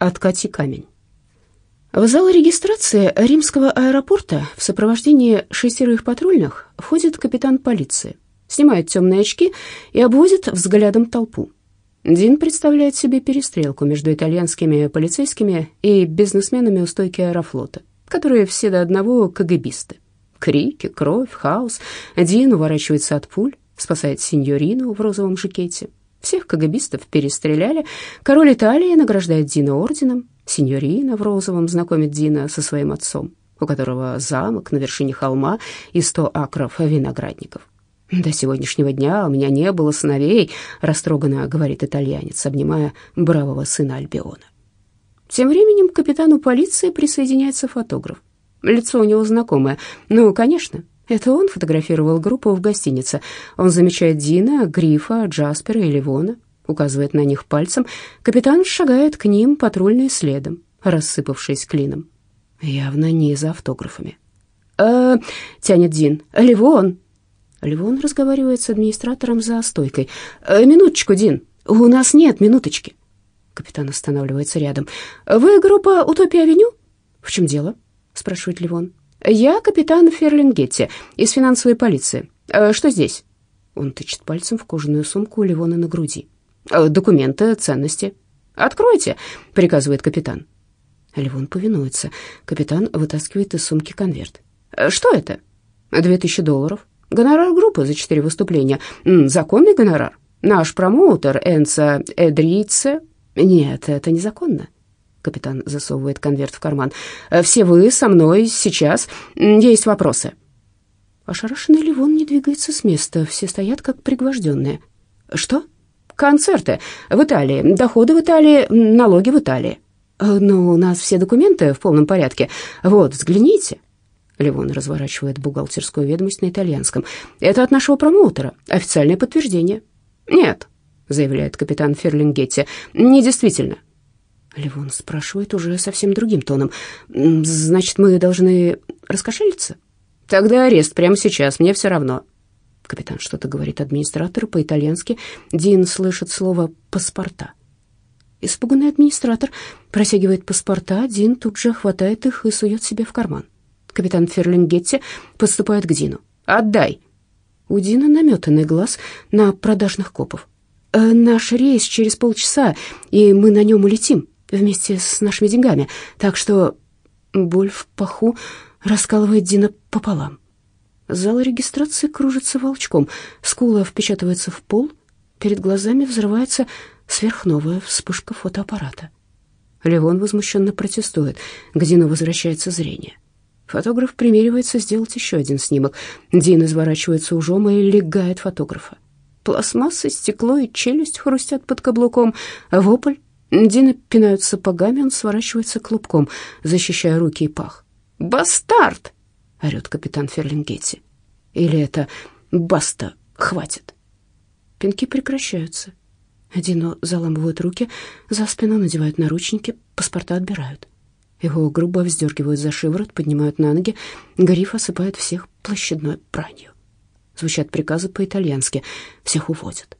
«Откати камень». В зал регистрации римского аэропорта в сопровождении шестерых патрульных входит капитан полиции, снимает темные очки и обводит взглядом толпу. Дин представляет себе перестрелку между итальянскими полицейскими и бизнесменами у стойки аэрофлота, которые все до одного КГБисты. Крики, кровь, хаос. Дин уворачивается от пуль, спасает сеньорину в розовом жакете. Всех КГБистов перестреляли. Король Италии награждает Дина орденом. Синьорина в розовом знакомит Дина со своим отцом, у которого замок на вершине холма и сто акров виноградников. «До сегодняшнего дня у меня не было сыновей», — растроганно говорит итальянец, обнимая бравого сына Альбиона. Тем временем к капитану полиции присоединяется фотограф. Лицо у него знакомое. Ну, конечно, это он фотографировал группу в гостинице. Он замечает Дина, Грифа, Джаспера и Ливона, указывает на них пальцем. Капитан шагает к ним патрульный следом, рассыпавшись клином. Явно не за автографами. «Э, — тянет Дин, — Ливон!» Ливон разговаривает с администратором за стойкой. «Э, «Минуточку, Дин, у нас нет минуточки». Капитан останавливается рядом. «Вы группа Утопия-авеню?» «В чем дело?» — спрашивает Ливон. «Я капитан Ферлингетти из финансовой полиции. Э, что здесь?» Он тычет пальцем в кожаную сумку у Ливона на груди. Э, «Документы, ценности». «Откройте», — приказывает капитан. Ливон повинуется. Капитан вытаскивает из сумки конверт. «Э, «Что это?» «Две тысячи долларов. Гонорар группы за четыре выступления. Законный гонорар. Наш промоутер Энца Эдрице...» «Нет, это незаконно». Капитан засовывает конверт в карман. «Все вы со мной сейчас. Есть вопросы». Ошарашенный Ливон не двигается с места. Все стоят как пригвожденные. «Что?» «Концерты в Италии, доходы в Италии, налоги в Италии». «Но у нас все документы в полном порядке. Вот, взгляните». Ливон разворачивает бухгалтерскую ведомость на итальянском. «Это от нашего промоутера. Официальное подтверждение». «Нет», — заявляет капитан Ферлингетти, — «недействительно». Ливон спрашивает уже совсем другим тоном. «Значит, мы должны раскошелиться?» «Тогда арест прямо сейчас, мне все равно». Капитан что-то говорит администратору по-итальянски. Дин слышит слово «паспорта». Испуганный администратор протягивает паспорта, Дин тут же хватает их и сует себе в карман. Капитан Ферлингетти подступает к Дину. «Отдай!» У Дина наметанный глаз на продажных копов. «Э, «Наш рейс через полчаса, и мы на нем улетим вместе с нашими деньгами, так что боль в паху раскалывает Дина пополам. Зал регистрации кружится волчком, скула впечатывается в пол, перед глазами взрывается сверхновая вспышка фотоаппарата. Левон возмущенно протестует, к Дину возвращается зрение. Фотограф примеривается сделать еще один снимок. Дин изворачивается ужом и легает фотографа. Пластмасса, стекло и челюсть хрустят под каблуком. Вопль Дина пинают сапогами, он сворачивается клубком, защищая руки и пах. «Бастард!» — орет капитан Ферлингетти. «Или это баста, хватит!» Пинки прекращаются. Дину заламывают руки, за спину надевают наручники, паспорта отбирают. Его грубо вздергивают за шиворот, поднимают на ноги. Гриф осыпает всех площадной бранью. Звучат приказы по-итальянски. Всех уводят.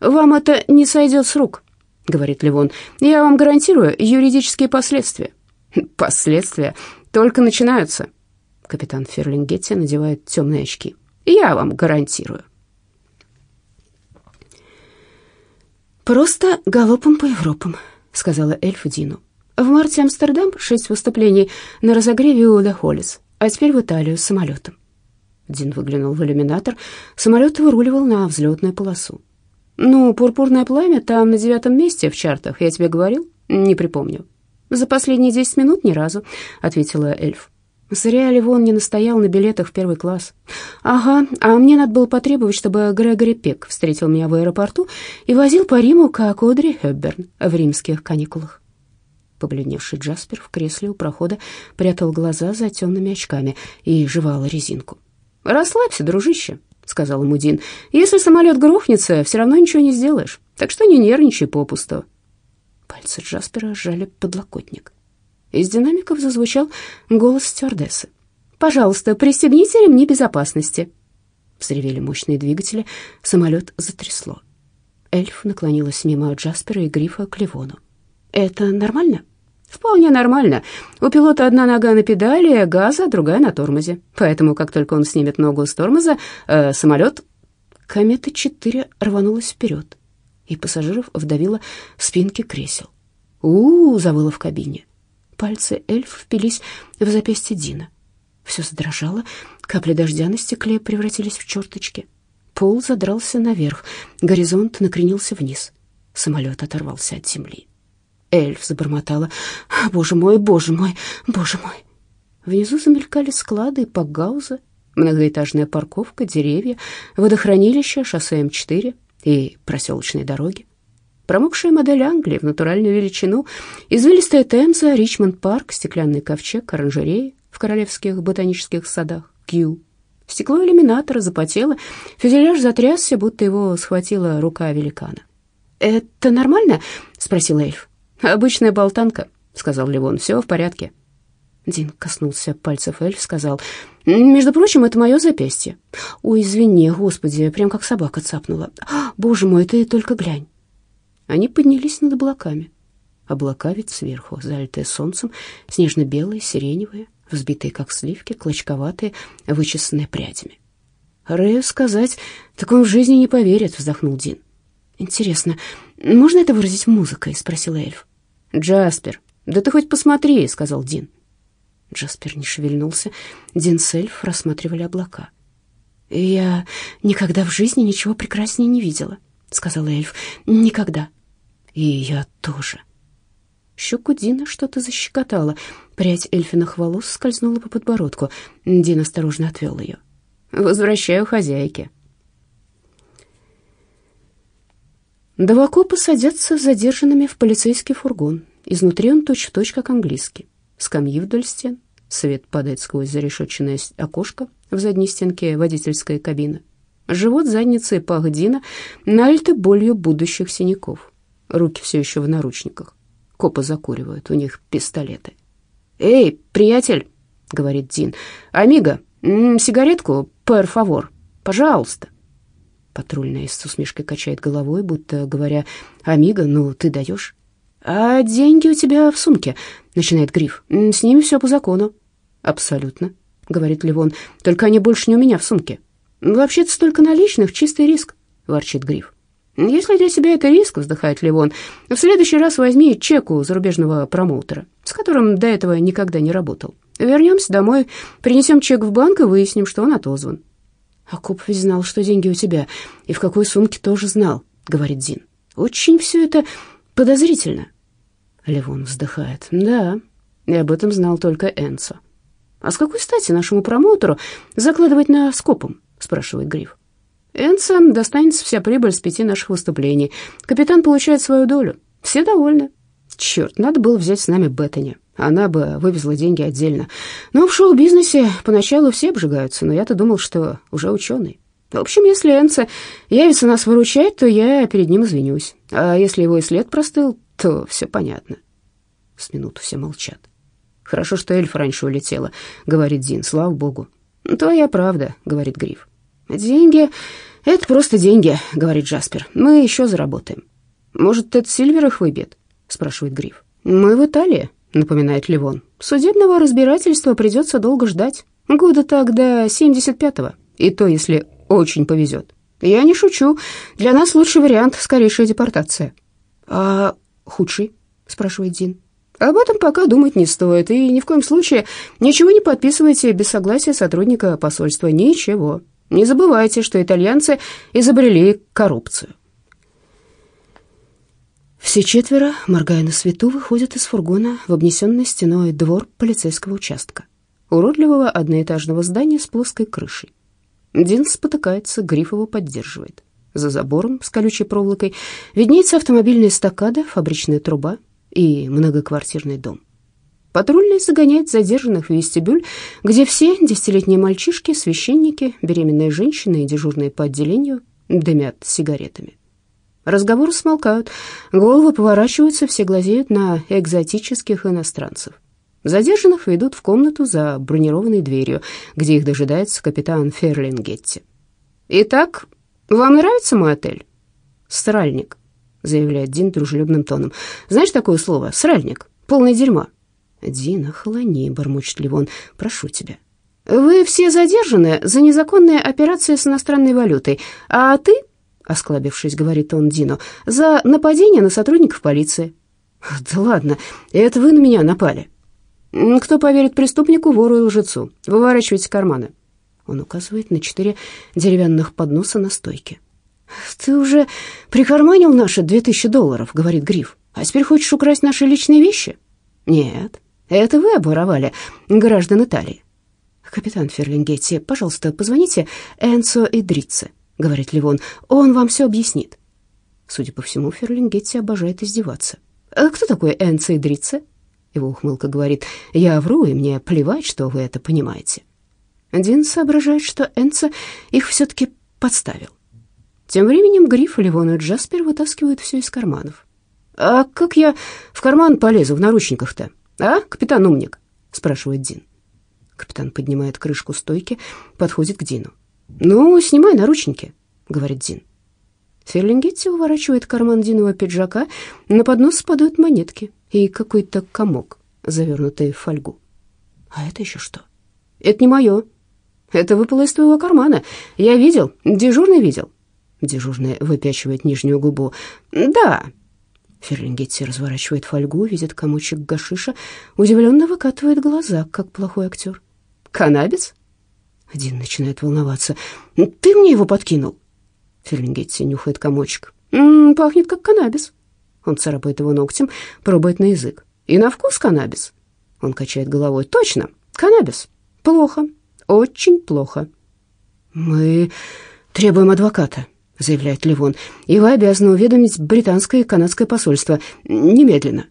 «Вам это не сойдет с рук», — говорит Левон. «Я вам гарантирую юридические последствия». «Последствия только начинаются». Капитан Ферлингетти надевает темные очки. «Я вам гарантирую». «Просто галопом по Европам», — сказала эльф Дину. «В марте Амстердам, шесть выступлений на разогреве у Холлис, а теперь в Италию с самолетом». Дин выглянул в иллюминатор. Самолет выруливал на взлетную полосу. «Ну, пурпурное пламя там на девятом месте в чартах, я тебе говорил? Не припомню». «За последние десять минут ни разу», — ответила эльф. Зря Ливон не настоял на билетах в первый класс. «Ага, а мне надо было потребовать, чтобы Грегори Пек встретил меня в аэропорту и возил по Риму, как Одри Хепберн в римских каникулах». Побледневший Джаспер в кресле у прохода прятал глаза за темными очками и жевал резинку. «Расслабься, дружище», — сказал ему Дин. «Если самолет грохнется, все равно ничего не сделаешь, так что не нервничай попусту». Пальцы Джаспера сжали подлокотник. Из динамиков зазвучал голос стюардессы. «Пожалуйста, пристегните ремни безопасности». Взревели мощные двигатели, самолет затрясло. Эльф наклонилась мимо Джаспера и Грифа к Ливону. «Это нормально?» Вполне нормально. У пилота одна нога на педали газа, другая на тормозе. Поэтому, как только он снимет ногу с тормоза, э, самолет... Комета-4 рванулась вперед, и пассажиров вдавила в спинки кресел. у, -у, -у завыло в кабине. Пальцы эльф впились в запястье Дина. Все задрожало, капли дождя на стекле превратились в черточки. Пол задрался наверх, горизонт накренился вниз. Самолет оторвался от земли. Эльф забормотала. «Боже мой, боже мой, боже мой!» Внизу замелькали склады и пакгаузы, многоэтажная парковка, деревья, водохранилище, шоссе М4 и проселочные дороги. Промокшая модель Англии в натуральную величину, извилистая Темза, Ричмонд-парк, стеклянный ковчег, оранжереи в королевских ботанических садах, Кью. Стекло иллюминатора запотело, фюзеляж затрясся, будто его схватила рука великана. «Это нормально?» — спросил эльф. «Обычная болтанка», — сказал Ливон. «Все в порядке». Дин коснулся пальцев эльф, сказал, «Между прочим, это мое запястье». «Ой, извини, господи, прям как собака цапнула. Боже мой, ты только глянь». Они поднялись над облаками. Облака ведь сверху, залитые солнцем, снежно-белые, сиреневые, взбитые, как сливки, клочковатые, вычесанные прядями. «Рэю сказать, так он в жизни не поверит», — вздохнул Дин. «Интересно, можно это выразить музыкой?» — спросил эльф. «Джаспер, да ты хоть посмотри», — сказал Дин. Джаспер не шевельнулся. Дин с эльф рассматривали облака. «Я никогда в жизни ничего прекраснее не видела», — сказал эльф. «Никогда». «И я тоже». Щеку Дина что-то защекотало. Прядь эльфиных волос скользнула по подбородку. Дин осторожно отвел ее. «Возвращаю хозяйке», Два копа садятся задержанными в полицейский фургон. Изнутри он точь-в-точь, как английский. Скамьи вдоль стен. Свет падает сквозь зарешетченное окошко в задней стенке водительской кабины. Живот, задница и пах Дина налиты болью будущих синяков. Руки все еще в наручниках. Копы закуривают, у них пистолеты. «Эй, приятель!» — говорит Дин. «Амиго, сигаретку, пер фавор, пожалуйста». Патрульная с усмешкой качает головой, будто говоря, «Амиго, ну ты даешь?» «А деньги у тебя в сумке», — начинает Гриф. «С ними все по закону». «Абсолютно», — говорит Ливон, «только они больше не у меня в сумке». «Вообще-то столько наличных, чистый риск», — ворчит Гриф. «Если для тебя это риск», — вздыхает Ливон, «в следующий раз возьми чек у зарубежного промоутера, с которым до этого никогда не работал. Вернемся домой, принесем чек в банк и выясним, что он отозван. А коп ведь знал, что деньги у тебя, и в какой сумке тоже знал, говорит Дин. Очень все это подозрительно. Левон вздыхает. Да, и об этом знал только Энсо. А с какой стати нашему промоутеру закладывать на скопом, спрашивает Гриф. Энсо достанется вся прибыль с пяти наших выступлений. Капитан получает свою долю. Все довольны. Черт, надо было взять с нами Беттани. Она бы вывезла деньги отдельно. Но в шоу-бизнесе поначалу все обжигаются, но я-то думал, что уже ученый. В общем, если Энце явится нас выручать, то я перед ним извинюсь. А если его и след простыл, то все понятно. С минуту все молчат. «Хорошо, что эльф раньше улетела», — говорит Дин, — «слава богу». «Твоя правда», — говорит Гриф. «Деньги — это просто деньги», — говорит Джаспер. «Мы еще заработаем». «Может, Тед Сильвер их выбьет?» — спрашивает Гриф. «Мы в Италии», напоминает Ливон. Судебного разбирательства придется долго ждать. Года так до 75-го. И то, если очень повезет. Я не шучу. Для нас лучший вариант — скорейшая депортация. А худший? спрашивает Дин. Об этом пока думать не стоит, и ни в коем случае ничего не подписывайте без согласия сотрудника посольства. Ничего. Не забывайте, что итальянцы изобрели коррупцию. Все четверо, моргая на свету, выходят из фургона в обнесенный стеной двор полицейского участка, уродливого одноэтажного здания с плоской крышей. Дин спотыкается, Гриф его поддерживает. За забором с колючей проволокой виднеется автомобильная эстакада, фабричная труба и многоквартирный дом. Патрульный загоняет задержанных в вестибюль, где все десятилетние мальчишки, священники, беременные женщины и дежурные по отделению дымят сигаретами. Разговоры смолкают, головы поворачиваются, все глазеют на экзотических иностранцев. Задержанных ведут в комнату за бронированной дверью, где их дожидается капитан Ферлингетти. «Итак, вам нравится мой отель?» «Сральник», — заявляет Дин дружелюбным тоном. «Знаешь такое слово? Сральник. полное дерьмо». «Дин, охлони», — бормочет Ливон, — «прошу тебя». «Вы все задержаны за незаконные операции с иностранной валютой, а ты, — осклабившись, говорит он Дину, — за нападение на сотрудников полиции». «Да ладно, это вы на меня напали». «Кто поверит преступнику, вору и лжецу? Выворачивайте карманы». Он указывает на четыре деревянных подноса на стойке. «Ты уже прикарманил наши две тысячи долларов», — говорит Гриф. «А теперь хочешь украсть наши личные вещи?» «Нет, это вы обворовали, граждан Италии». «Капитан Ферлингетти, пожалуйста, позвоните Энцо Идрице», — говорит Ливон. «Он вам все объяснит». Судя по всему, Ферлингетти обожает издеваться. «А «Кто такой Энцо Идрице?» Его ухмылка говорит. «Я вру, и мне плевать, что вы это понимаете». Дин соображает, что Энцо их все-таки подставил. Тем временем Гриф, Ливон и Джаспер вытаскивают все из карманов. «А как я в карман полезу в наручниках-то, а, капитан Умник?» — спрашивает Дин. Капитан поднимает крышку стойки, подходит к Дину. «Ну, снимай наручники», — говорит Дин. Ферлингетти уворачивает карман Диного пиджака, на поднос падают монетки и какой-то комок, завернутый в фольгу. «А это еще что?» «Это не мое. Это выпало из твоего кармана. Я видел, дежурный видел». Дежурный выпячивает нижнюю губу. «Да». Ферлингетти разворачивает фольгу, видит комочек гашиша, удивленно выкатывает глаза, как плохой актер. «Каннабис?» Один начинает волноваться. «Ты мне его подкинул?» Ферлингетти нюхает комочек. «М -м, «Пахнет, как каннабис». Он царапает его ногтем, пробует на язык. «И на вкус каннабис?» Он качает головой. «Точно, каннабис. Плохо, очень плохо». «Мы требуем адвоката», — заявляет Ливон, «и вы обязаны уведомить британское и канадское посольство немедленно».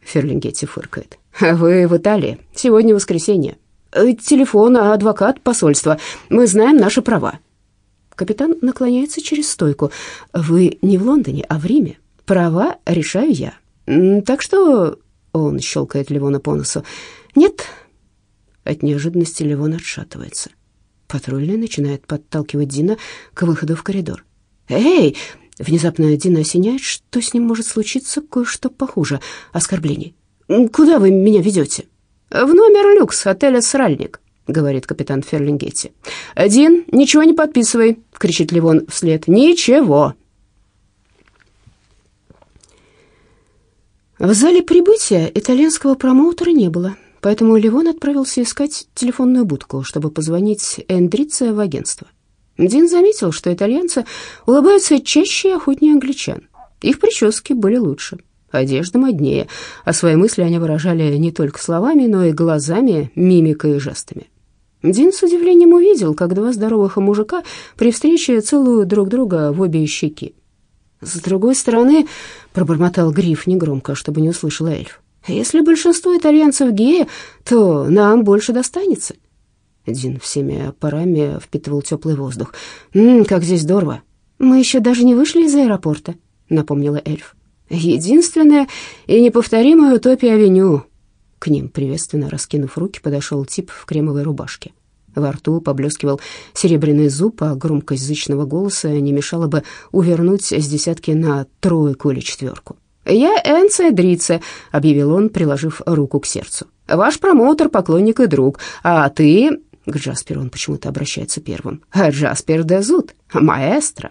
Ферлингетти фыркает. «Вы в Италии. Сегодня воскресенье. Э, телефон, адвокат, посольство. Мы знаем наши права». Капитан наклоняется через стойку. «Вы не в Лондоне, а в Риме. Права решаю я. Так что...» Он щелкает Ливона по носу. «Нет». От неожиданности Ливон отшатывается. Патрульный начинает подталкивать Дина к выходу в коридор. «Эй!» Внезапно Дина осеняет, что с ним может случиться кое-что похуже оскорблений. «Куда вы меня ведете?» «В номер люкс отеля «Сральник», — говорит капитан Ферлингетти. «Дин, ничего не подписывай», — кричит Ливон вслед. «Ничего». В зале прибытия итальянского промоутера не было, поэтому Ливон отправился искать телефонную будку, чтобы позвонить Эндрице в агентство. Дин заметил, что итальянцы улыбаются чаще и охотнее англичан. Их прически были лучше, одежда моднее, а свои мысли они выражали не только словами, но и глазами, мимикой и жестами. Дин с удивлением увидел, как два здоровых мужика при встрече целуют друг друга в обе щеки. «С другой стороны», — пробормотал Гриф негромко, чтобы не услышал эльф, «если большинство итальянцев геи, то нам больше достанется». Дин всеми парами впитывал теплый воздух. «М -м, «Как здесь здорово!» «Мы еще даже не вышли из аэропорта», — напомнила эльф. «Единственная и неповторимая утопия авеню». К ним, приветственно раскинув руки, подошел тип в кремовой рубашке. Во рту поблескивал серебряный зуб, а громкость зычного голоса не мешала бы увернуть с десятки на тройку или четверку. «Я Энце Дрице», — объявил он, приложив руку к сердцу. «Ваш промоутер, поклонник и друг. А ты...» К он почему-то обращается первым. «Джаспер Дезут, маэстро».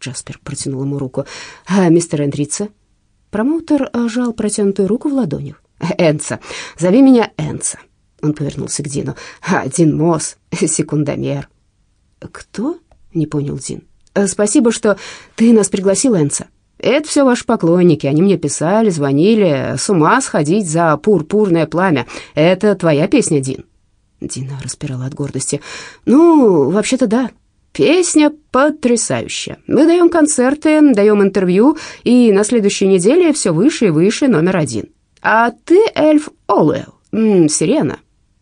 Джаспер протянул ему руку. «А, «Мистер Эндрице». Промоутер жал протянутую руку в ладонях. «Энца, зови меня Энца». Он повернулся к Дину. «А, Дин Мосс, секундомер». «Кто?» — не понял Дин. «Спасибо, что ты нас пригласил, Энца. Это все ваши поклонники. Они мне писали, звонили. С ума сходить за пурпурное пламя. Это твоя песня, Дин?» Дина распирала от гордости. «Ну, вообще-то да. Песня потрясающая. Мы даем концерты, даем интервью, и на следующей неделе все выше и выше номер один. А ты эльф Олуэлл, сирена».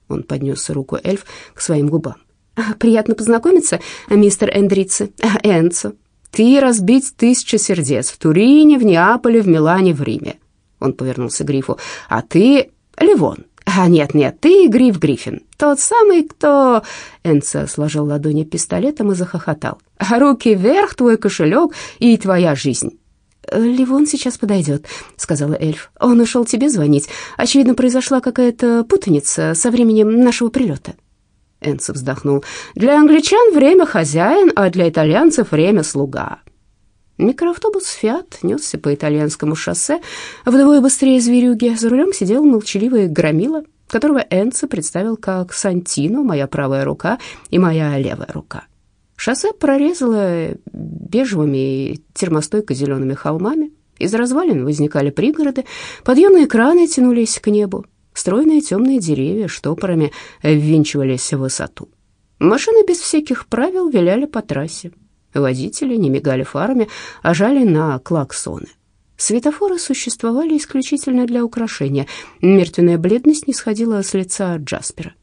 Он поднес руку эльф к своим губам. «Приятно познакомиться, мистер Эндрице, Энцо. Ты разбить тысячи сердец в Турине, в Неаполе, в Милане, в Риме». Он повернулся к Грифу. «А ты Ливон». «А нет-нет, ты Гриф Гриффин, тот самый, кто...» Энца сложил ладони пистолетом и захохотал. «Руки вверх, твой кошелек и твоя жизнь». Ливон сейчас подойдет», — сказала эльф. «Он ушел тебе звонить. Очевидно, произошла какая-то путаница со временем нашего прилета». Энцо вздохнул. «Для англичан время хозяин, а для итальянцев время слуга». Микроавтобус «Фиат» несся по итальянскому шоссе. Вдвое быстрее зверюги за рулем сидел молчаливый громила, которого Энцо представил как Сантино, моя правая рука и моя левая рука. Шоссе прорезало бежевыми и термостойко-зелеными холмами. Из развалин возникали пригороды, подъемные краны тянулись к небу, стройные темные деревья штопорами ввинчивались в высоту. Машины без всяких правил виляли по трассе. Водители не мигали фарами, а жали на клаксоны. Светофоры существовали исключительно для украшения. Мертвенная бледность не сходила с лица Джаспера.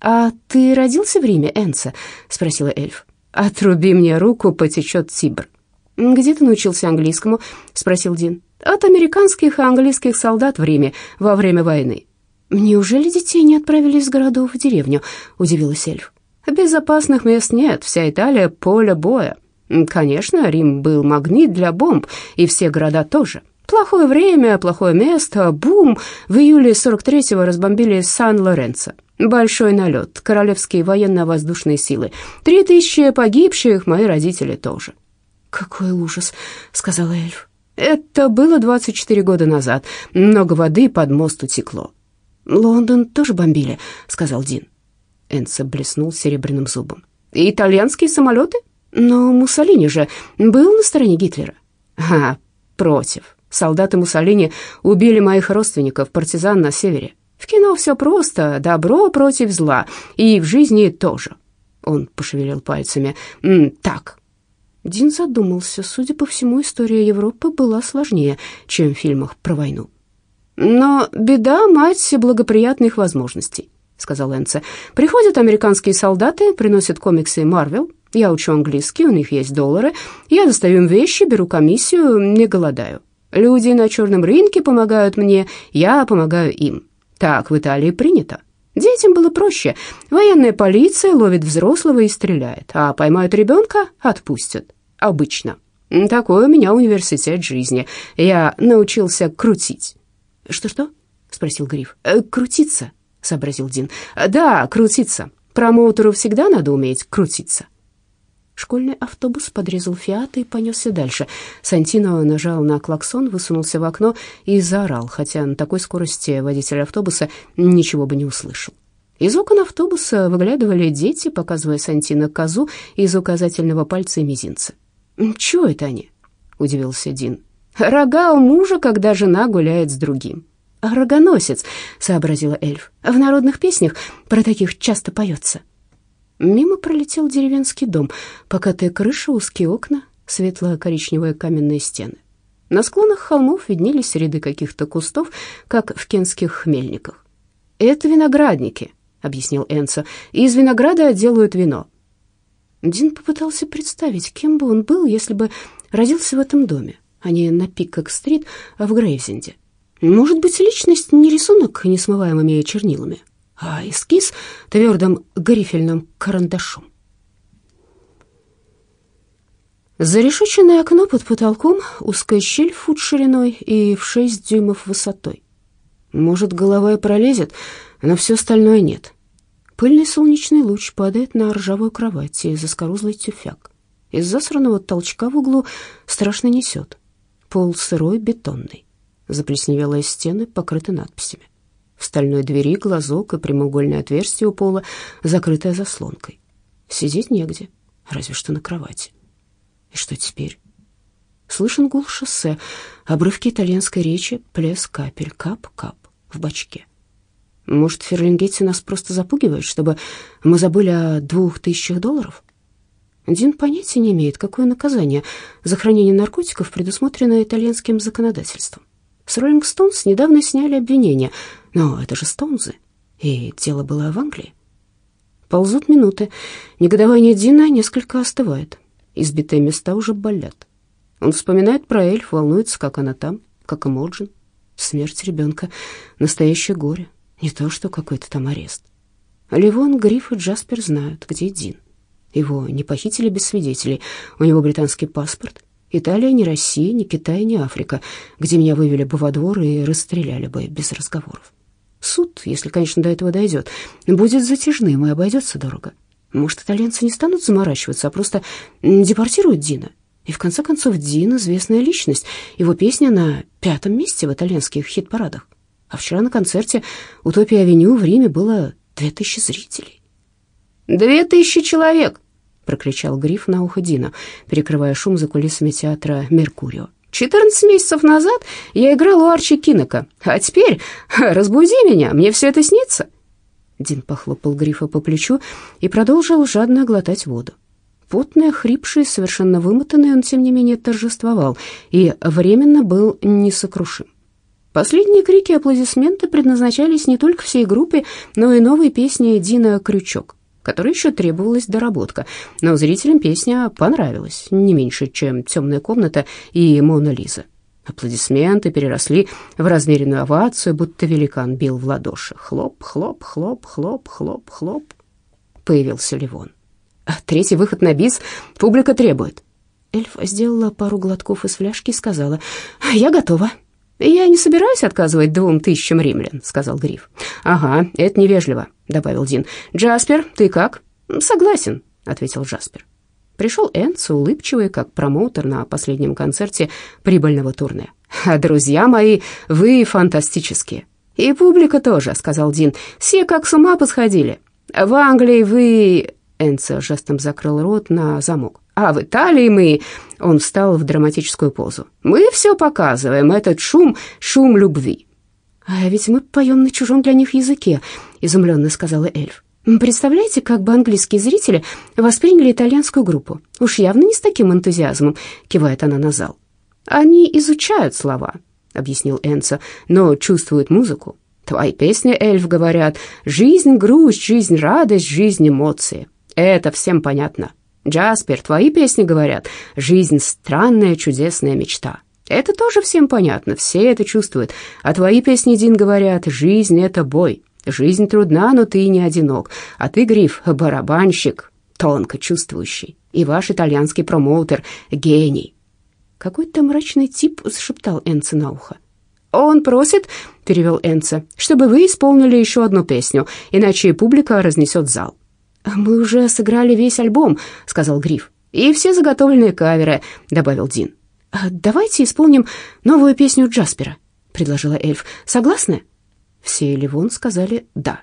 «А ты родился в Риме, Энца?» — спросила эльф. «Отруби мне руку, потечет Тибр». «Где ты научился английскому?» — спросил Дин. «От американских и английских солдат в Риме во время войны». «Неужели детей не отправили из городов в деревню?» — удивилась эльф. «Безопасных мест нет, вся Италия — поле боя. Конечно, Рим был магнит для бомб, и все города тоже. Плохое время, плохое место, бум. В июле 43-го разбомбили Сан-Лоренцо. Большой налет, королевские военно-воздушные силы. Три тысячи погибших, мои родители тоже. «Какой ужас», — сказала эльф. «Это было 24 года назад. Много воды под мост утекло». «Лондон тоже бомбили», — сказал Дин. Энце блеснул серебряным зубом. «Итальянские самолеты?» Но Муссолини же был на стороне Гитлера. А, против. Солдаты Муссолини убили моих родственников, партизан на севере. В кино все просто, добро против зла, и в жизни тоже. Он пошевелил пальцами. Так. Дин задумался. Судя по всему, история Европы была сложнее, чем в фильмах про войну. Но беда — мать благоприятных возможностей, сказал Энце. Приходят американские солдаты, приносят комиксы Марвел, я учу английский, у них есть доллары. Я достаю им вещи, беру комиссию, не голодаю. Люди на черном рынке помогают мне, я помогаю им. Так в Италии принято. Детям было проще. Военная полиция ловит взрослого и стреляет, а поймают ребенка — отпустят. Обычно. Такой у меня университет жизни. Я научился крутить. «Что-что?» — спросил Гриф. «Э, «Крутиться», — сообразил Дин. «Да, крутиться. Промоутеру всегда надо уметь крутиться». Школьный автобус подрезал «Фиат» и понесся дальше. Сантино нажал на клаксон, высунулся в окно и заорал, хотя на такой скорости водитель автобуса ничего бы не услышал. Из окон автобуса выглядывали дети, показывая Сантино козу из указательного пальца и мизинца. «Чего это они?» — удивился Дин. «Рога у мужа, когда жена гуляет с другим». «Рогоносец», — сообразила эльф. «В народных песнях про таких часто поется». Мимо пролетел деревенский дом, покатая крыша, узкие окна, светло-коричневые каменные стены. На склонах холмов виднелись ряды каких-то кустов, как в кенских хмельниках. «Это виноградники», — объяснил Энсо. «Из винограда делают вино». Дин попытался представить, кем бы он был, если бы родился в этом доме, а не на Пикок-стрит, а в Грейвзенде. Может быть, личность не рисунок несмываемыми чернилами, а эскиз твердым грифельным карандашом. Зарешеченное окно под потолком, узкая щель фут шириной и в шесть дюймов высотой. Может, голова и пролезет, но все остальное нет. Пыльный солнечный луч падает на ржавую кровать и заскорузлый тюфяк. Из засранного толчка в углу страшно несет. Пол сырой, бетонный. Заплесневелые стены покрыты надписями. В стальной двери глазок и прямоугольное отверстие у пола, закрытое заслонкой. Сидеть негде, разве что на кровати. И что теперь? Слышен гул шоссе, обрывки итальянской речи, плеск капель, кап-кап в бачке. Может, Ферлингетти нас просто запугивает, чтобы мы забыли о двух тысячах долларов? Дин понятия не имеет, какое наказание за хранение наркотиков предусмотрено итальянским законодательством. С Роллинг недавно сняли обвинение, но это же Стоунзы, и дело было в Англии. Ползут минуты, негодование Дина несколько остывает, избитые места уже болят. Он вспоминает про эльф, волнуется, как она там, как и Моджин. Смерть ребенка — настоящее горе, не то что какой-то там арест. Ливон, Гриф и Джаспер знают, где Дин. Его не похитили без свидетелей, у него британский паспорт, Италия не Россия, не Китай, не Африка, где меня вывели бы во двор и расстреляли бы без разговоров. Суд, если, конечно, до этого дойдет, будет затяжным и обойдется дорого. Может, итальянцы не станут заморачиваться, а просто депортируют Дина. И в конце концов, Дин — известная личность. Его песня на пятом месте в итальянских хит-парадах. А вчера на концерте «Утопия-авеню» в Риме было две тысячи зрителей. «Две тысячи человек!» — прокричал Гриф на ухо Дина, перекрывая шум за кулисами театра «Меркурио». «Четырнадцать месяцев назад я играл у Арчи Кинока, а теперь разбуди меня, мне все это снится!» Дин похлопал Грифа по плечу и продолжил жадно глотать воду. Потный, охрипший, совершенно вымотанный, он, тем не менее, торжествовал и временно был несокрушим. Последние крики и аплодисменты предназначались не только всей группе, но и новой песне Дина «Крючок», которой еще требовалась доработка. Но зрителям песня понравилась не меньше, чем «Темная комната» и «Мона Лиза». Аплодисменты переросли в размеренную овацию, будто великан бил в ладоши. Хлоп, хлоп, хлоп, хлоп, хлоп, хлоп. Появился Ливон. Третий выход на бис публика требует. Эльф сделала пару глотков из фляжки и сказала, «Я готова». «Я не собираюсь отказывать двум тысячам римлян», — сказал Гриф. «Ага, это невежливо», — добавил Дин. «Джаспер, ты как?» «Согласен», — ответил Джаспер. Пришел Энцо, улыбчивый, как промоутер на последнем концерте прибыльного турне. «Друзья мои, вы фантастические». «И публика тоже», — сказал Дин. «Все как с ума посходили. В Англии вы...» Энцо жестом закрыл рот на замок. «А в Италии мы...» Он встал в драматическую позу. «Мы все показываем. Этот шум — шум любви». «А ведь мы поем на чужом для них языке», — изумленно сказала эльф. Представляете, как бы английские зрители восприняли итальянскую группу? Уж явно не с таким энтузиазмом, кивает она на зал. Они изучают слова, объяснил Энцо, но чувствуют музыку. Твои песни, эльф, говорят, жизнь, грусть, жизнь, радость, жизнь, эмоции. Это всем понятно. Джаспер, твои песни говорят, жизнь, странная, чудесная мечта. Это тоже всем понятно, все это чувствуют. А твои песни, Дин, говорят, жизнь — это бой. Жизнь трудна, но ты не одинок. А ты, Гриф, барабанщик, тонко чувствующий. И ваш итальянский промоутер — гений. Какой-то мрачный тип зашептал Энце на ухо. «Он просит, — перевел Энце, — чтобы вы исполнили еще одну песню, иначе публика разнесет зал». «Мы уже сыграли весь альбом», — сказал Гриф. «И все заготовленные каверы», — добавил Дин. «Давайте исполним новую песню Джаспера», — предложила эльф. «Согласны?» Все или вон сказали «да».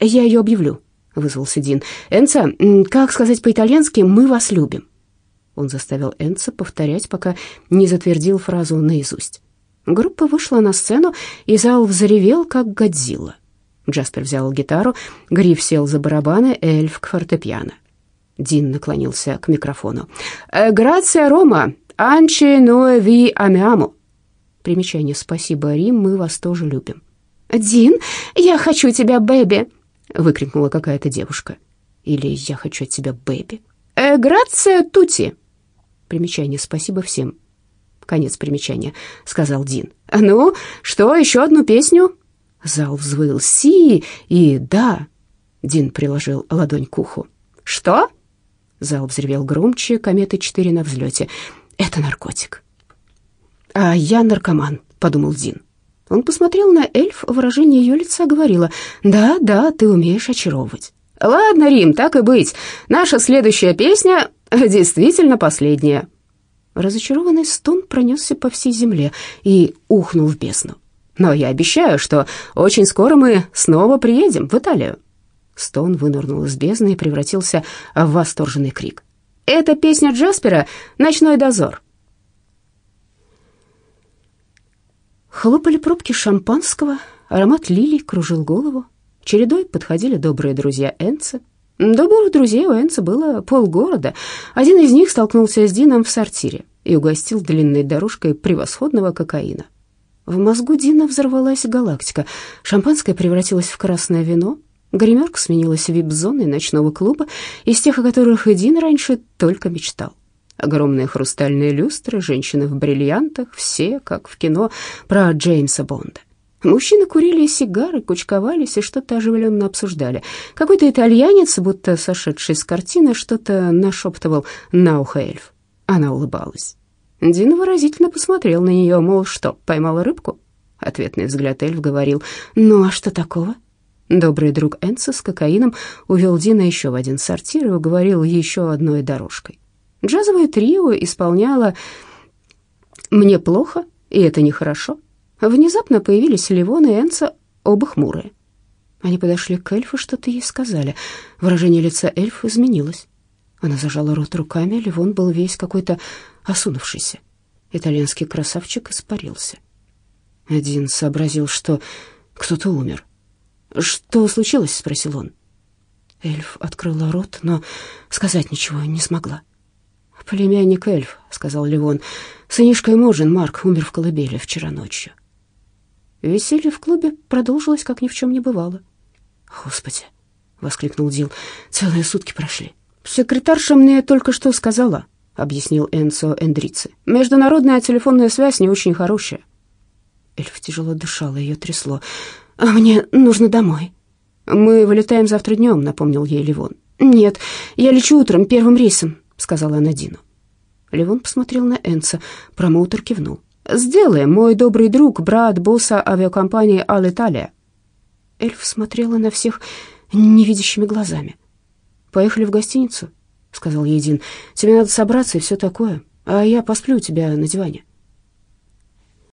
«Я ее объявлю», — вызвался Дин. «Энца, как сказать по-итальянски «мы вас любим»?» Он заставил Энца повторять, пока не затвердил фразу наизусть. Группа вышла на сцену, и зал взревел, как Годзилла. Джаспер взял гитару, Гриф сел за барабаны, эльф к фортепиано. Дин наклонился к микрофону. «Э, «Грация, Рома! Анчи ноэ ви амиамо!» Примечание «Спасибо, Рим, мы вас тоже любим». «Дин, я хочу тебя, Бэби!» — выкрикнула какая-то девушка. Или «Я хочу от тебя, Бэби!» э, «Грация Тути!» Примечание «Спасибо всем!» Конец примечания, сказал Дин. «Ну, что, еще одну песню?» Зал взвыл «Си!» и «Да!» Дин приложил ладонь к уху. «Что?» Зал взревел громче, кометы четыре на взлете. «Это наркотик». «А я наркоман», — подумал Дин. Он посмотрел на эльф, выражение ее лица говорило «Да, да, ты умеешь очаровывать». «Ладно, Рим, так и быть. Наша следующая песня действительно последняя». Разочарованный стон пронесся по всей земле и ухнул в бездну. «Но я обещаю, что очень скоро мы снова приедем в Италию». Стон вынырнул из бездны и превратился в восторженный крик. «Это песня Джаспера «Ночной дозор». Хлопали пробки шампанского, аромат лилий кружил голову. Чередой подходили добрые друзья Энца. Добрых друзей у Энца было полгорода. Один из них столкнулся с Дином в сортире и угостил длинной дорожкой превосходного кокаина. В мозгу Дина взорвалась галактика. Шампанское превратилось в красное вино. Гримерка сменилась вип-зоной ночного клуба, из тех, о которых Дин раньше только мечтал. Огромные хрустальные люстры, женщины в бриллиантах, все, как в кино про Джеймса Бонда. Мужчины курили сигары, кучковались и что-то оживленно обсуждали. Какой-то итальянец, будто сошедший с картины, что-то нашептывал на ухо эльф. Она улыбалась. Дина выразительно посмотрел на нее, мол, что, поймала рыбку? Ответный взгляд эльф говорил, ну а что такого? Добрый друг Энса с кокаином увел Дина еще в один сортир и уговорил еще одной дорожкой. Джазовое трио исполняло «Мне плохо, и это нехорошо». Внезапно появились Ливон и Энса, оба хмурые. Они подошли к эльфу, что-то ей сказали. Выражение лица эльфа изменилось. Она зажала рот руками, Ливон был весь какой-то осунувшийся. Итальянский красавчик испарился. Один сообразил, что кто-то умер. «Что случилось?» — спросил он. Эльф открыла рот, но сказать ничего не смогла. «Племянник эльф», — сказал Ливон. «Сынишка Эможин, Марк, умер в колыбели вчера ночью». Веселье в клубе продолжилось, как ни в чем не бывало. «Господи!» — воскликнул Дил. «Целые сутки прошли». «Секретарша мне только что сказала», — объяснил Энцо Эндрици. «Международная телефонная связь не очень хорошая». Эльф тяжело дышала, ее трясло. «А мне нужно домой». «Мы вылетаем завтра днем», — напомнил ей Ливон. «Нет, я лечу утром первым рейсом», — сказала она Дину. Ливон посмотрел на Энца, промоутер кивнул. «Сделаем, мой добрый друг, брат босса авиакомпании «Ал-Италия». Эльф смотрела на всех невидящими глазами. «Поехали в гостиницу», — сказал ей Дин. «Тебе надо собраться и все такое, а я посплю у тебя на диване».